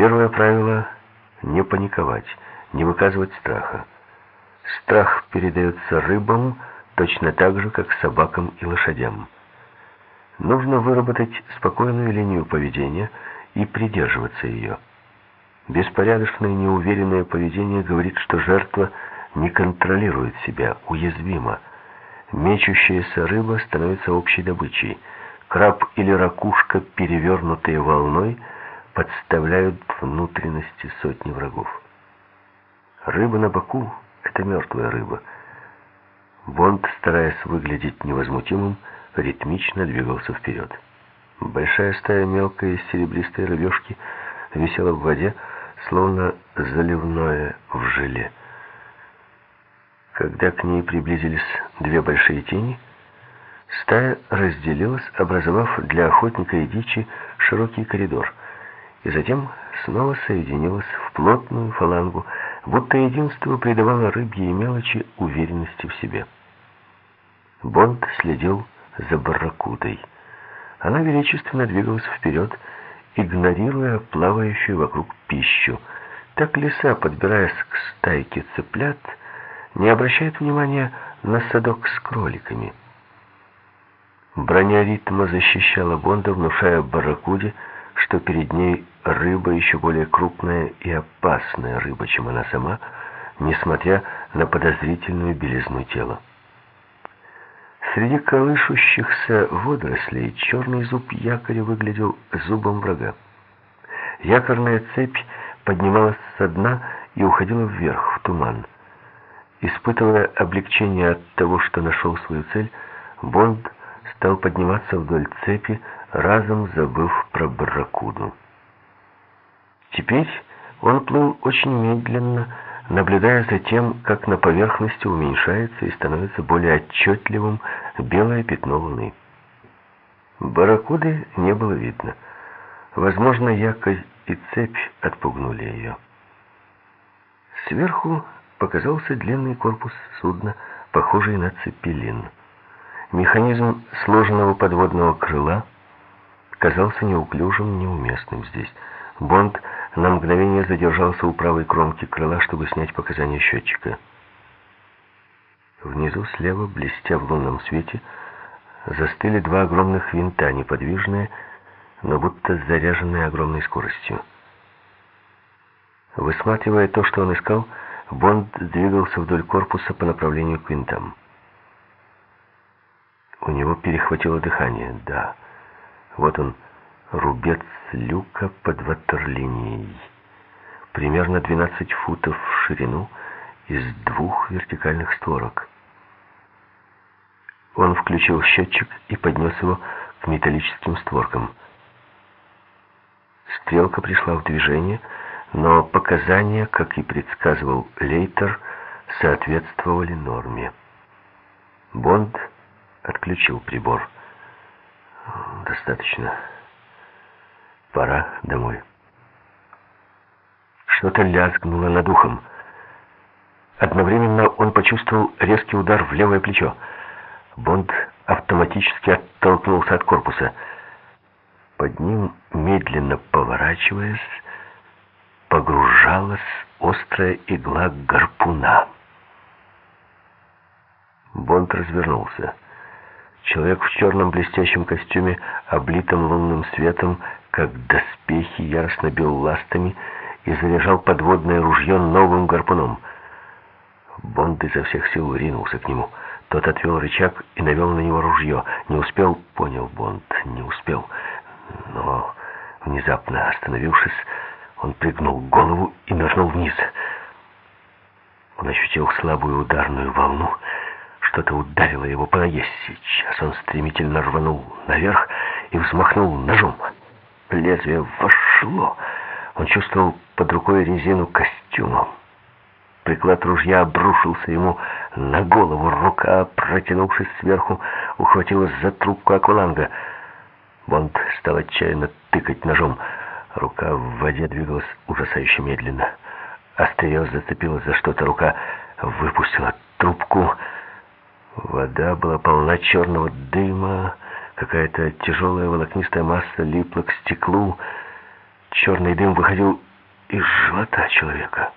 Первое правило — не паниковать, не выказывать страха. Страх передается рыбам точно так же, как собакам и лошадям. Нужно выработать спокойную линию поведения и придерживаться ее. Беспорядочное, неуверенное поведение говорит, что жертва не контролирует себя, уязвима. Мечущаяся рыба становится общей добычей. Краб или ракушка, перевернутые волной, подставляют внутренности сотни врагов. Рыба на боку — это мертвая рыба. Бонд, стараясь выглядеть невозмутимым, ритмично двигался вперед. Большая стая мелкой серебристой рыбешки висела в воде, словно заливное в желе. Когда к ней приблизились две большие тени, стая разделилась, образовав для охотника и дичи широкий коридор, и затем снова соединилась в плотную фалангу, будто единство придавало рыбьей мелочи уверенности в себе. Бонд следил за барракудой. Она величественно двигалась вперед, игнорируя плавающую вокруг пищу. Так лиса, подбираясь к стайке цыплят, не обращает внимания на садок с кроликами. Броня ритма защищала Бонда, внушая барракуде, что перед ней рыба еще более крупная и опасная рыба, чем она сама, несмотря на подозрительную белизну тела. Среди колышущихся водорослей черный зуб якоря выглядел зубом врага. Якорная цепь поднималась со дна и уходила вверх, в туман. Испытывая облегчение от того, что нашел свою цель, Бонд стал подниматься вдоль цепи, разом забыв про барракуду. Теперь он плыл очень медленно, наблюдая за тем, как на поверхности уменьшается и становится более отчетливым белое пятно луны. Барракуды не было видно. Возможно, якорь и цепь отпугнули ее. Сверху показался длинный корпус судна, похожий на цепелин. Механизм сложенного подводного крыла казался неуклюжим, неуместным здесь. Бонд на мгновение задержался у правой кромки крыла, чтобы снять показания счетчика. Внизу слева, блестя в лунном свете, застыли два огромных винта, неподвижные, но будто заряженные огромной скоростью. Высматривая то, что он искал, Бонд двигался вдоль корпуса по направлению к винтам. У него перехватило дыхание. Да, вот он, рубец люка под ватерлинией. Примерно 12 футов в ширину из двух вертикальных створок. Он включил счетчик и поднес его к металлическим створкам. Стрелка пришла в движение, но показания, как и предсказывал Лейтер, соответствовали норме. Бонд отключил прибор. Достаточно. Пора домой. Что-то лязгнуло над ухом. Одновременно он почувствовал резкий удар в левое плечо. Бонд автоматически оттолкнулся от корпуса. Под ним, медленно поворачиваясь, погружалась острая игла гарпуна. Бонд развернулся. Человек в черном блестящем костюме, облитом лунным светом, как доспехи, яростно бил ластами и заряжал подводное ружье новым гарпуном. Бонд изо всех сил ринулся к нему. Тот отвел рычаг и навел на него ружье. Не успел, понял Бонд, не успел. Но, внезапно остановившись, он пригнул голову и нырнул вниз. Он ощутил слабую ударную волну, что-то ударило его по ноге. Сейчас он стремительно рванул наверх и взмахнул ножом. Лезвие вошло. Он чувствовал под рукой резину костюма. Приклад ружья обрушился ему на голову. Рука, протянувшись сверху, ухватилась за трубку акваланга. Бонд стал отчаянно тыкать ножом. Рука в воде двигалась ужасающе медленно. Острие зацепилась за что-то. Рука выпустила трубку. Вода была полна черного дыма. Какая-то тяжелая волокнистая масса липла к стеклу. Черный дым выходил из живота человека.